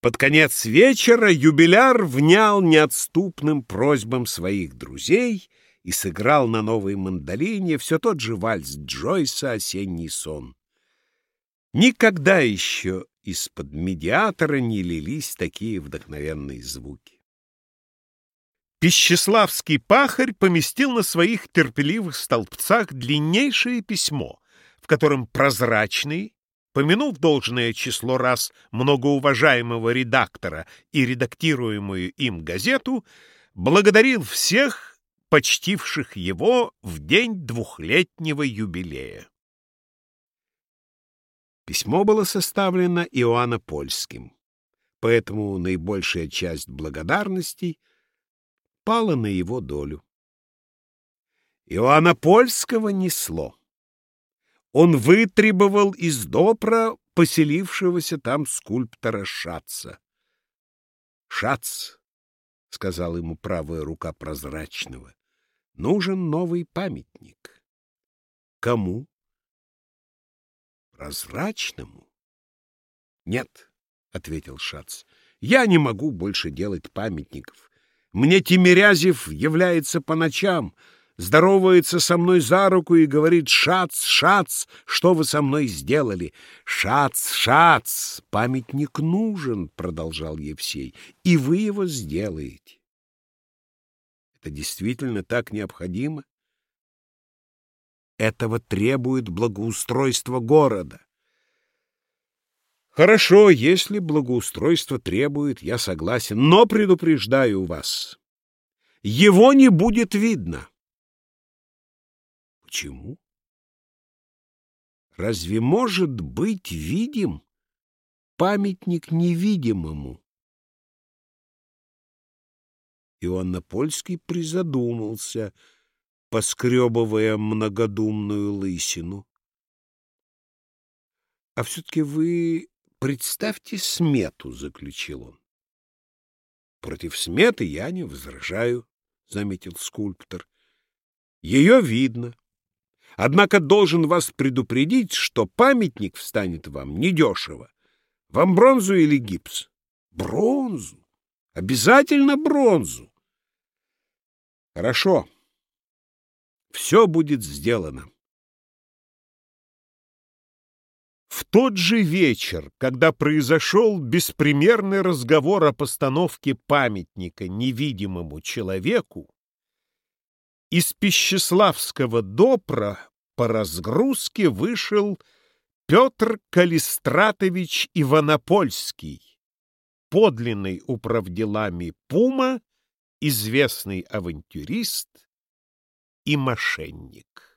Под конец вечера юбиляр внял неотступным просьбам своих друзей и сыграл на новой мандолине все тот же вальс Джойса «Осенний сон». Никогда еще из-под медиатора не лились такие вдохновенные звуки. Пищеславский пахарь поместил на своих терпеливых столбцах длиннейшее письмо, в котором прозрачный, Помянув должное число раз многоуважаемого редактора и редактируемую им газету, благодарил всех, почтивших его в день двухлетнего юбилея. Письмо было составлено Иоанна Польским, поэтому наибольшая часть благодарностей пала на его долю. Иоанна Польского несло он вытребовал из Допра поселившегося там скульптора Шаца. «Шац», — сказал ему правая рука прозрачного, — «нужен новый памятник». «Кому?» «Прозрачному?» «Нет», — ответил Шац, — «я не могу больше делать памятников. Мне Тимирязев является по ночам» здоровается со мной за руку и говорит «Шац, шац, что вы со мной сделали?» «Шац, шац, памятник нужен», — продолжал Евсей, — «и вы его сделаете». Это действительно так необходимо? Этого требует благоустройство города. Хорошо, если благоустройство требует, я согласен, но предупреждаю вас. Его не будет видно. Почему? Разве может быть видим памятник невидимому? Иоанна Польский призадумался, поскребывая многодумную лысину. — А все-таки вы представьте смету, — заключил он. — Против сметы я не возражаю, — заметил скульптор. — Ее видно. Однако должен вас предупредить, что памятник встанет вам недешево. Вам бронзу или гипс? Бронзу. Обязательно бронзу. Хорошо. Все будет сделано. В тот же вечер, когда произошел беспримерный разговор о постановке памятника невидимому человеку, из Пищеславского допра по разгрузке вышел Петр Калистратович Иванопольский, подлинный управделами Пума, известный авантюрист и мошенник.